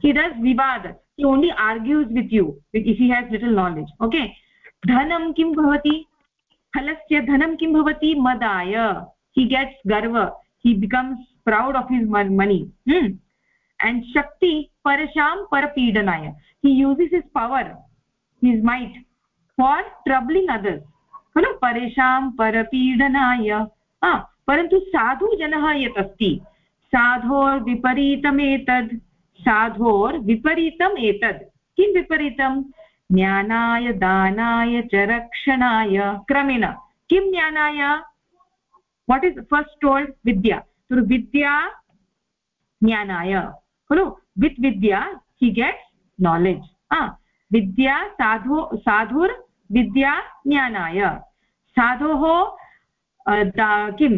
S3: he does विवाद he only argues with you he has little knowledge okay धनं किं भवति खलस्य धनं किं भवति मदाय हि गेट्स् गर्व he becomes proud of his money and शक्ति parasham parapidanaya he uses his power, his might for troubling others. खलु परेषां परपीडनाय। परन्तु साधुजनः यत् अस्ति। साधोर्विपरीतमेतद् साधोर्विपरीतम् एतद् किं विपरीतं ज्ञानाय, दानाय च रक्षणाय। क्रमेण, किं ज्ञानाय? वाट् इस् फस्ट् टोल्ड् विद्या। विद्या ज्ञानाय। खलु वित् विद्या हि गेट्स् नालेज् विद्या साधो साधुर्विद्या ज्ञानाय साधोः किं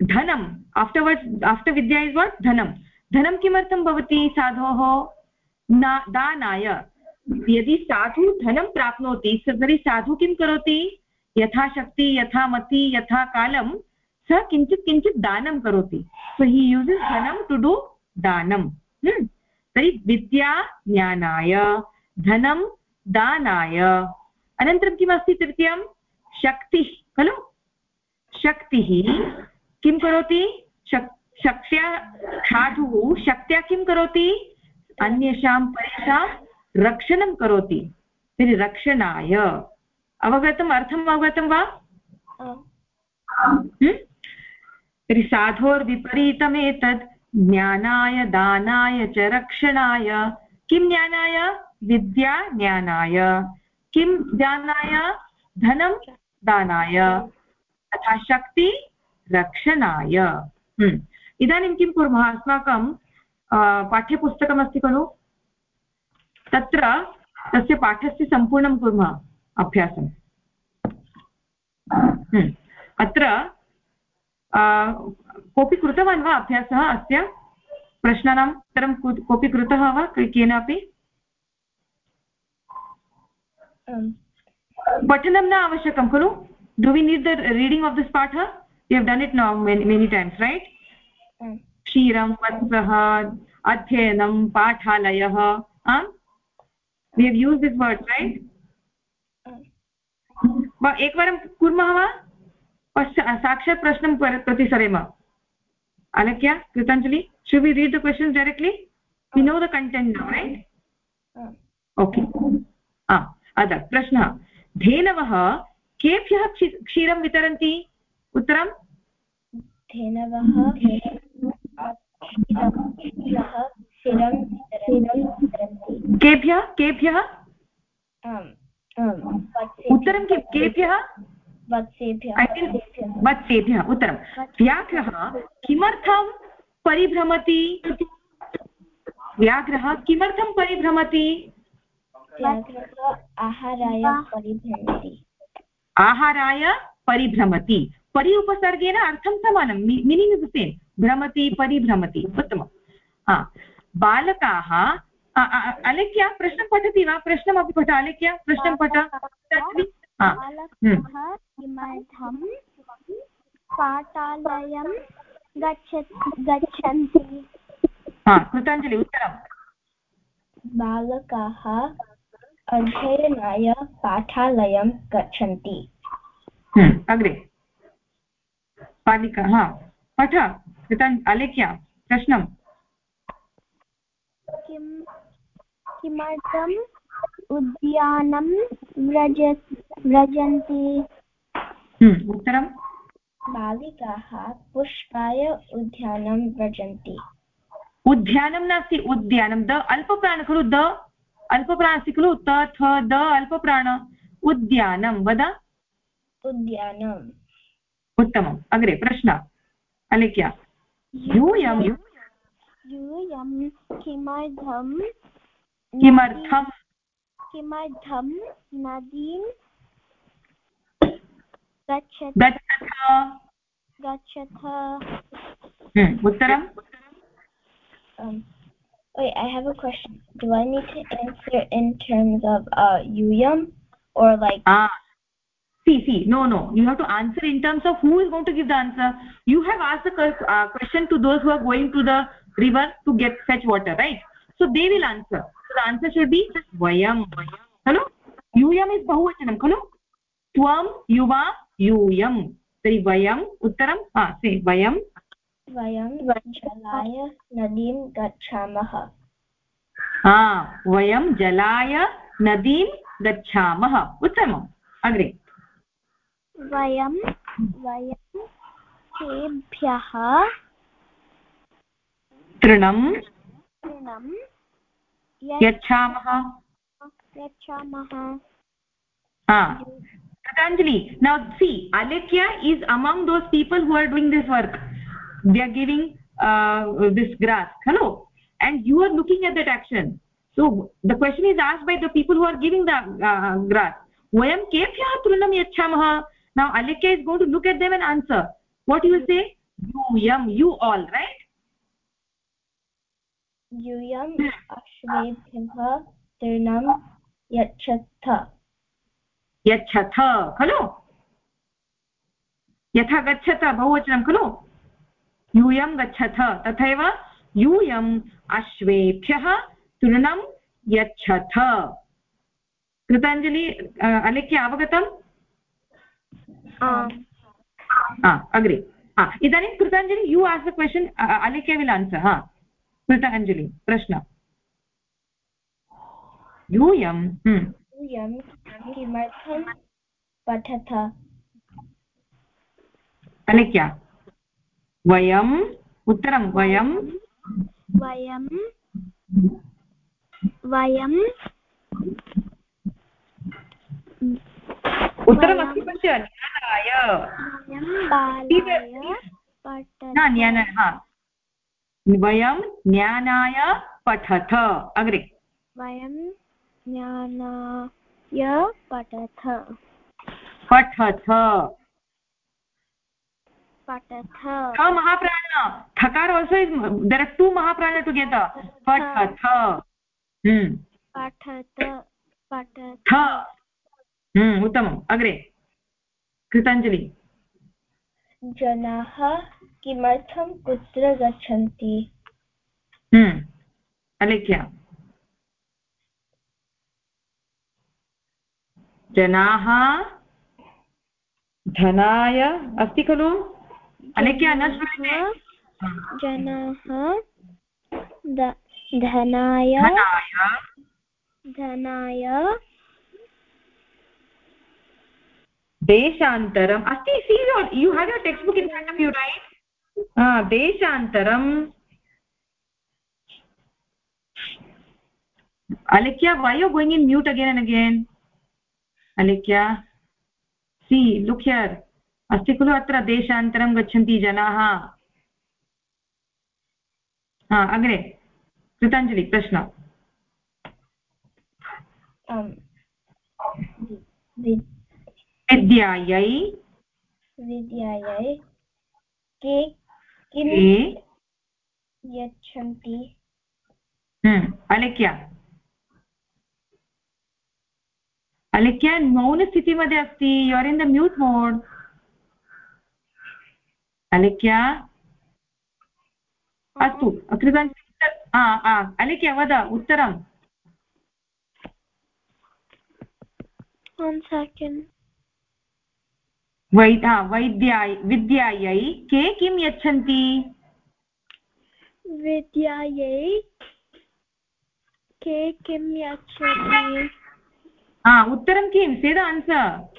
S3: धनम् आफ्टर्वर्ड्स् आफ्टर् विद्या इस् वाट् धनं धनं किमर्थं भवति साधोः न दानाय यदि साधु धनं प्राप्नोति तर्हि साधु किं करोति यथाशक्ति यथा मति यथा कालं सः किञ्चित् किञ्चित् दानं करोति सो हि यूसस् धनं टु डु दानं हम्म। तर्हि विद्या ज्ञानाय धनं दानाय। अनन्तरं किमस्ति तृतीयं शक्तिः खलु? शक्तिः किं करोति? शक् शक्त्या साधुः शक्त्या किं करोति? अन्येषां परेषां रक्षणं करोति। तर्हि रक्षणाय। अवगतम् अर्थम् अवगतं वा? हम्म? तर्हि साधोर्विपरीतमेतद् ज्ञानाय दानाय च रक्षणाय। किं ज्ञानाय? विद्या ज्ञानाय। किं ज्ञानाय? धनं दानाय। तथा शक्ति रक्षणाय। हम्म। इदानीं किं कुर्मः? अस्माकं पाठ्यपुस्तकमस्ति खलु? तत्र तस्य पाठस्य सम्पूर्णं कुर्मः अभ्यासम् हम्म। अत्र कोऽपि कृतवान् वा अभ्यासः अस्य प्रश्नानाम् उत्तरं कोऽपि कृतः वा? केनापि? पठनं न आवश्यकं खलु? Do we need the reading of this पाठ you have done it now many times right? क्षीरं वत्सः अध्ययनं पाठालयः we have used this word right? एकवारं कुर्मः वा साक्षात् प्रश्नं प्रति सरेम अलक्य कृताञ्जलि should we read the questions directly? We know the content now right? okay. ah अद प्रश्नः धेनवः केभ्यः क्षीरं वितरन्ति उत्तरं
S1: धेनवः
S3: केभ्यः केभ्यः उत्तरं केभ्यः वत्सेभ्यः। उत्तरं। व्याघ्रः किमर्थं परिभ्रमति? व्याघ्रः किमर्थं परिभ्रमति?
S1: आहाराय परिभ्रमति।
S3: आहाराय परिभ्रमति। परि उपसर्गेण अर्थं समानं। मीनिङ्ग् इस् सेम् भ्रमति परिभ्रमति। उत्तमं हा। बालकाः अलेख्या प्रश्नं पठति वा? प्रश्नमपि पठ। अलेख्या प्रश्नं पठ।
S1: हम्म। किमर्थं पाठालयं गच्छन्ति।
S3: कृताञ्जलि उत्तरं
S1: बालकाः अध्ययनाय पाठालयं गच्छन्ति।
S3: हम्म, अग्रे। बालिका हा। पठ कृतान् अलेख्य प्रश्नम्।
S1: किं किमर्थम् उद्यानं व्रज व्रजन्ति।
S3: हम्म, उत्तरं
S1: बालिकाः पुष्पाय उद्यानं व्रजन्ति।
S3: उद्यानं नास्ति उद्यानं। द अल्पप्राण खलु द। अल्पप्राण अस्ति खलु त थ द अल्पप्राण। उद्यानं वद।
S1: उद्यानम्।
S3: उत्तमम्। अग्रे प्रश्न। अलिख्य। यूयं
S1: यूयं किमर्थं
S3: किमर्थं
S1: किमर्थं नदीं
S3: गच्छथ
S1: गच्छथ
S3: उत्तरं
S1: um, wait i have a question do i need to answer in terms of uh yuyam or like
S3: ah see see no no you have to answer in terms of who is going to give the answer you have asked the uh, question to those who are going to the river to get fetch water right so they will answer So the answer should be vayam. Hello? यूयम् is बहुवचनं खलु त्वं युवा यूयं तर्हि वयम् उत्तरं हा से वयं
S1: वयं जलाय नदीं गच्छामः
S3: हा वयं जलाय नदीं गच्छामः उत्तमम् अग्रे
S1: वयं वयं तेभ्यः
S3: तृणं
S1: तृणं
S3: यच्छामः
S1: यच्छामः
S3: हा now see Alekya is among those people who are doing this work they are giving uh, this grass hello and you are looking at that action so the question is asked by the people who are giving the uh, grass vayam kephyah trunam yachamah now alekya is going to look at them and answer what you say yum you all right
S1: यूयम् अश्वेभ्यः तृणं यच्छथ
S3: यच्छथ खलु? यथा गच्छथ बहुवचनं खलु? यूयं गच्छथ तथैव यूयम् अश्वेभ्यः तृणं यच्छथ। कृताञ्जलि अलिख्य अवगतम्? अग्रे। इदानीं Kritanjali you ask the question Alikhya will answer हा। कृताञ्जलि प्रश्न। यूयं।
S1: यूयं किमर्थं पठथ
S3: अलिख्य वयम् उत्तरं वयं
S1: वयं वयं
S3: उत्तरमस्ति पश्य ज्ञानाय। वयं ज्ञानाय पठथ। अग्रे।
S1: वयं ज्ञानाय पठथ।
S3: पठथ।
S1: पठथ।
S3: महाप्राण। थकार also is there are two mahaprana together. पठथ।
S1: पठत पठथ
S3: उत्तमम्। अग्रे। कृताञ्जलि।
S1: जनाः किमर्थं कुत्र गच्छन्ति?
S3: अलेख्य। जनाः धनाय अस्ति खलु? अलेख्य न श्रूयते।
S1: जनाः धनाय। धनाय
S3: देशान्तरम् अस्ति see you have your text book in front of you right देशान्तरम् alikya why you going in mute again and again? alikya see, look here. अस्ति खलु अत्र देशान्तरं गच्छन्ति जनाः अग्रे कृताञ्जलि प्रश्न विद्यायै?
S1: विद्यायै। के किं यच्छन्ति?
S3: अलिख्य। अलिख्य मौनस्थितिमध्ये अस्ति। You are in the mute mode Alikhya अस्तु कृताञ्जलि अलिख्य वद उत्तरम्।
S1: One second.
S3: वैद्या वैद्याय विद्यायै के किं यच्छन्ति?
S1: विद्यायै के किं यच्छति
S3: हा उत्तरं किं? से द आन्सर्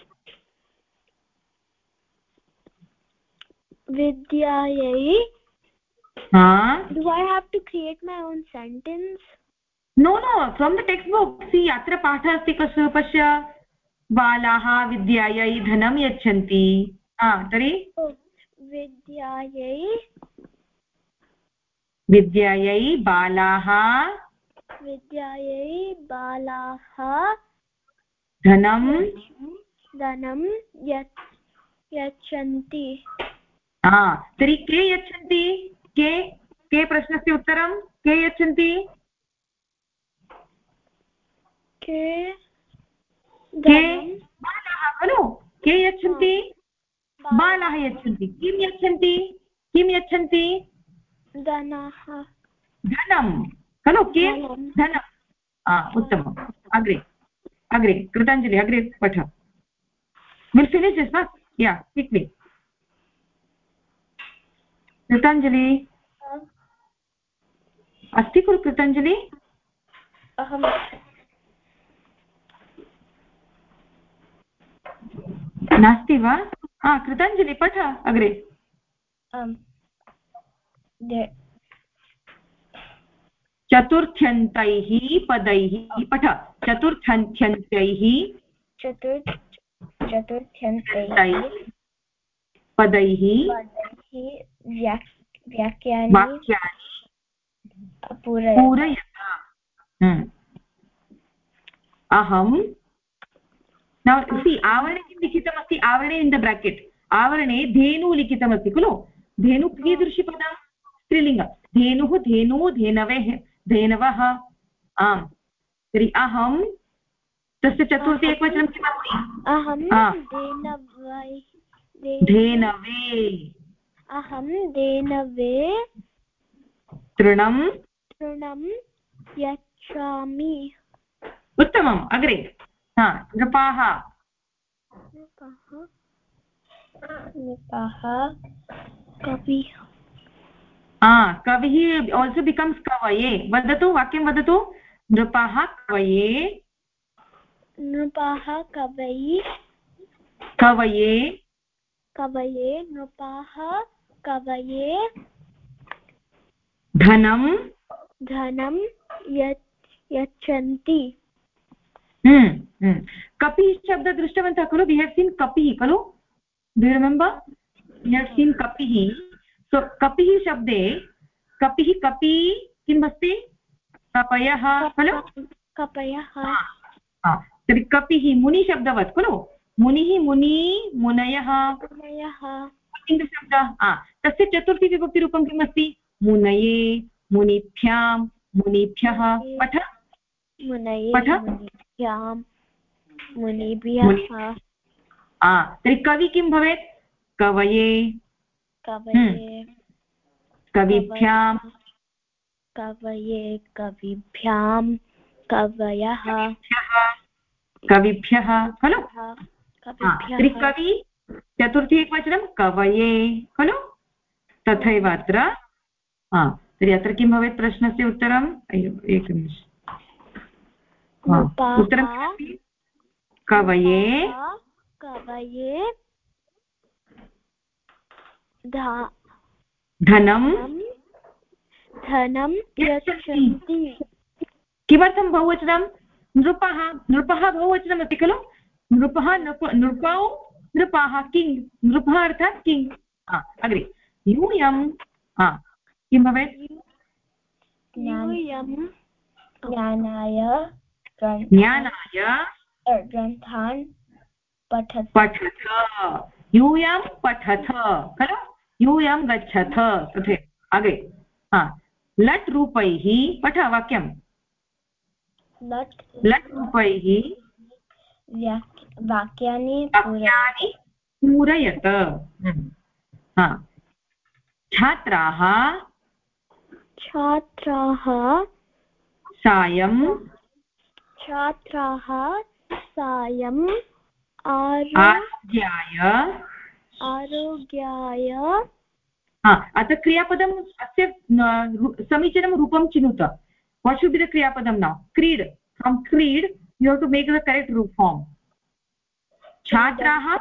S1: विद्यायै
S3: do
S1: i have to create my own sentence?
S3: No no from the textbook. See अत्र पाठः अस्ति पश्य बालाः विद्यायै धनं यच्छन्ति। तर्हि?
S1: विद्यायै?
S3: विद्यायै बालाः
S1: विद्यायै बालाः
S3: धनं
S1: धनं यच्छन्ति।
S3: तर्हि के यच्छन्ति? के के प्रश्नस्य उत्तरं? के यच्छन्ति?
S1: के
S3: के बालाः खलु? के यच्छन्ति? बालाः। यच्छन्ति। किं यच्छन्ति? किं यच्छन्ति?
S1: धनः।
S3: धनं। खलु? किं? धनम् उत्तमम्। अग्रे अग्रे कृताञ्जलि अग्रे पठ। विल् फिनिश् दिस् वा या क्विक्लि कृताञ्जलि? अस्ति खलु कृताञ्जलि? नास्ति वा? हा कृताञ्जलि पठ अग्रे। चतुर्थ्यन्तैः पदैः पठ। चतुर्थ्यन्तैः
S1: चतुर् चतुर्थ्यन्तैः
S3: पदैः
S1: वाक्यानि
S3: पूरयत। हम्म। अहं सि आवरणे किं लिखितमस्ति आवरणे इन् द ब्राकेट् आवरणे धेनु लिखितमस्ति खलु धेनु कीदृशीपदं स्त्रीलिङ्ग धेनुः धेनु धेनवे धेनवः आम् तर्हि अहं तस्य चतुर्थी एकवचनं किमस्ति धेनवे
S1: अहं धेनवे
S3: तृणं
S1: तृणं यच्छामि
S3: उत्तमम् अग्रे हा नृपाः।
S1: कविः।
S3: कविः आल्सो बिकम्स् कवये। वदतु वाक्यं वदतु। नृपाः कवये।
S1: नृपाः कवयि।
S3: कवये।
S1: कवये नृपाः कवये।
S3: धनं
S1: धनं यच्छन्ति।
S3: कपिः शब्दः दृष्टवन्तः खलु वि हेव् सीन् कपिः खलु do remember we have seen कपिः so कपिः शब्दे कपिः कपि किम् अस्ति कपयः खलु
S1: कपयः
S3: तर्हि कपिः मुनिशब्दवत् खलु मुनिः मुनि मुनयः शब्दः तस्य चतुर्थी विभक्तिरूपं किम् अस्ति मुनये मुनिभ्यां मुनिभ्यः पठ
S1: पठ मुनिभ्यः।
S3: तर्हि कवि किं भवेत्? कवये।
S1: कवये।
S3: कविभ्यां
S1: कवये कविभ्यां कवयः।
S3: कविभ्यः। खलु? तर्हि कवि चतुर्थी एकवचनं कवये खलु? तथैव अत्र। तर्हि अत्र किं भवेत् प्रश्नस्य उत्तरम्? एकनिमिष। उत्तरं कवये।
S1: कवये।
S3: धनं
S1: धनं यच्छन्ति।
S3: किमर्थं बहुवचनं? नृपः नृपः बहुवचनमस्ति खलु? नृपः नृप नृपौ नृपाः किङ् नृपः अर्थात् किङ् अग्रे। यूयं किं भवेत्?
S1: यूयं ज्ञानाय।
S3: ज्ञानाय
S1: ग्रन्थान् पठत।
S3: पठथ यूयं पठथ खलु? यूयं गच्छथ तथैव अग्रे लट् रूपैः पठ वाक्यं
S1: लट्
S3: लट् रूपैः।
S1: वाक्यानि
S3: वाक्यानि पूरयत। हम्म। छात्राः
S1: छात्राः
S3: सायं
S1: छात्राः सायम्
S3: आरोग्याय।
S1: आरोग्याय।
S3: अत्र क्रियापदम् अस्य समीचीनं रूपं चिनुत। वाट् शुड् बि द क्रियापदं न क्रीड् from creed you have to make the correct रूप् form छात्राः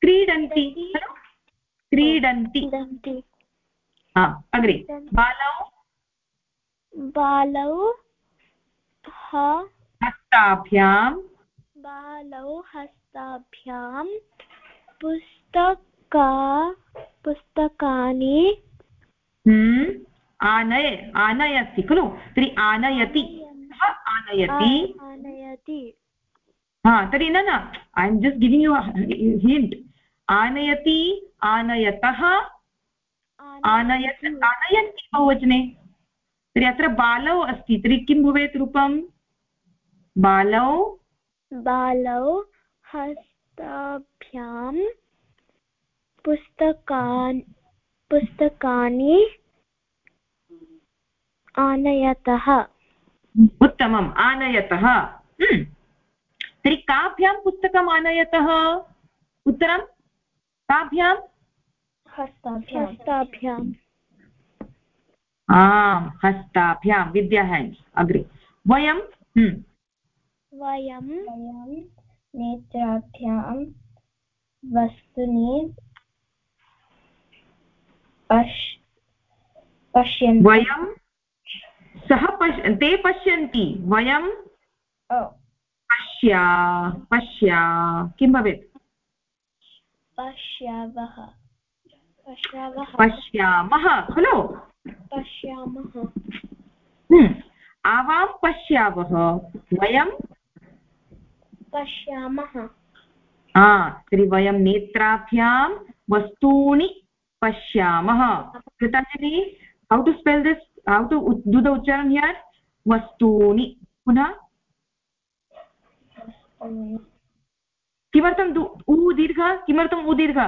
S3: क्रीडन्ति। क्रीडन्ति। अग्रे। बालौ?
S1: बालौ?
S3: हस्ताभ्यां
S1: बालौ हस्ताभ्यां पुस्तका पुस्तकानि
S3: हम्म, आनय आनय अस्ति खलु? तर्हि आनयति। आनयति।
S1: आनयति।
S3: हा तर्हि न न I am just giving you hint आनयति आनयतः आनयत्। आनयन्ति बहुवचने तर्हि अत्र बालौ अस्ति तर्हि किं भवेत् रूपं बालौ?
S1: बालौ हस्त हस्ताभ्यां पुस्तकान् पुस्तकानि आनयतः।
S3: उत्तमम् आनयतः। हम्म। तर्हि काभ्यां पुस्तकम् आनयतः? उत्तरं? काभ्यां?
S1: हस्ताभ्याम्
S3: आम् हस्ताभ्यां विद्या हेण्ड्स् अग्रे। वयं हम्म।
S2: वयं नेत्राभ्यां वस्तूनि पश् पश्यन्ति।
S3: वयं सः पश् ते पश्यन्ति। वयं पश्या पश्या किं भवेत्?
S2: पश्यावः। पश्यावः।
S3: पश्यामः। खलु?
S1: पश्यामः।
S3: आवां पश्यावः। वयं?
S1: पश्यामः।
S3: तर्हि वयं नेत्राभ्यां वस्तूनि पश्यामः। Kritanjali how to spell this how to do the उच्चारण हियर् वस्तूनि। पुनः? किमर्थं उ दीर्घ? किमर्थम् उ दीर्घ?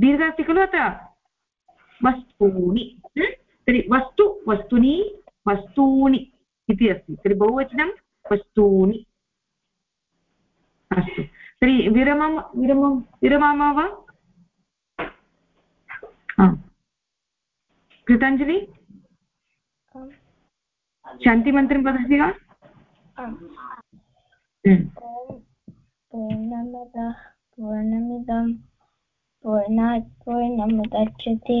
S3: दीर्घ अस्ति खलु अत्र? वस्तूनि। तर्हि वस्तु वस्तुनि वस्तूनि इति अस्ति। तर्हि बहुवचनं वस्तूनि। अस्तु। तर्हि विरमं विरमं विरमामः वा? कृताञ्जलि? शान्तिमन्त्रं वदति वा?
S2: पूर्णमिदं पूर्णात् पूर्णमुदच्छति